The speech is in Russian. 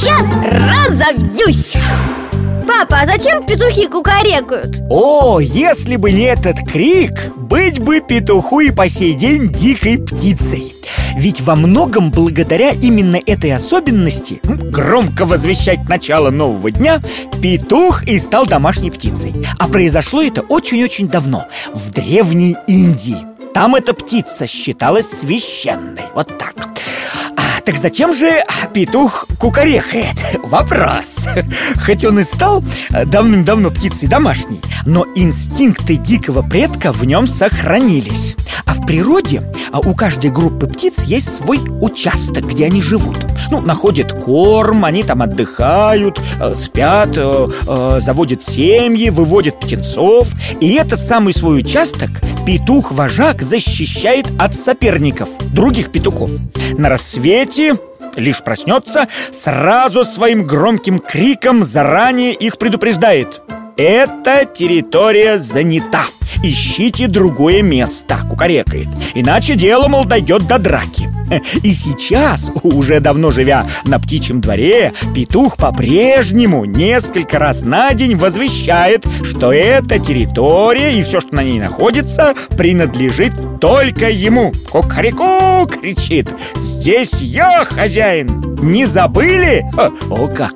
сейчас разобьюсь. Папа, а зачем петухи кукарекают? О, если бы не этот крик, быть бы петуху и по сей день дикой птицей. Ведь во многом благодаря именно этой особенности Громко возвещать начало нового дня Петух и стал домашней птицей. А произошло это очень-очень давно В Древней Индии. Там эта птица считалась священной. Вот так так зачем же петух кукарекает? Вопрос. Хоть он и стал давным-давно птицей домашней Но инстинкты дикого предка в нем сохранились. А в природе а у каждой группы птиц есть свой участок, где они живут. Ну, находят корм, они там отдыхают, э, спят, э, э, заводят семьи, выводят птенцов. И этот самый свой участок петух-вожак защищает от соперников, других петухов. На рассвете лишь проснется, сразу своим громким криком заранее их предупреждает. Эта территория занята! Ищите другое место, кукарекает. Иначе дело, мол, дойдет до драки И сейчас, уже давно живя на птичьем дворе Петух по-прежнему несколько раз на день возвещает Что эта территория и все, что на ней находится Принадлежит только ему Кукареку кричит Здесь я хозяин Не забыли? О, как!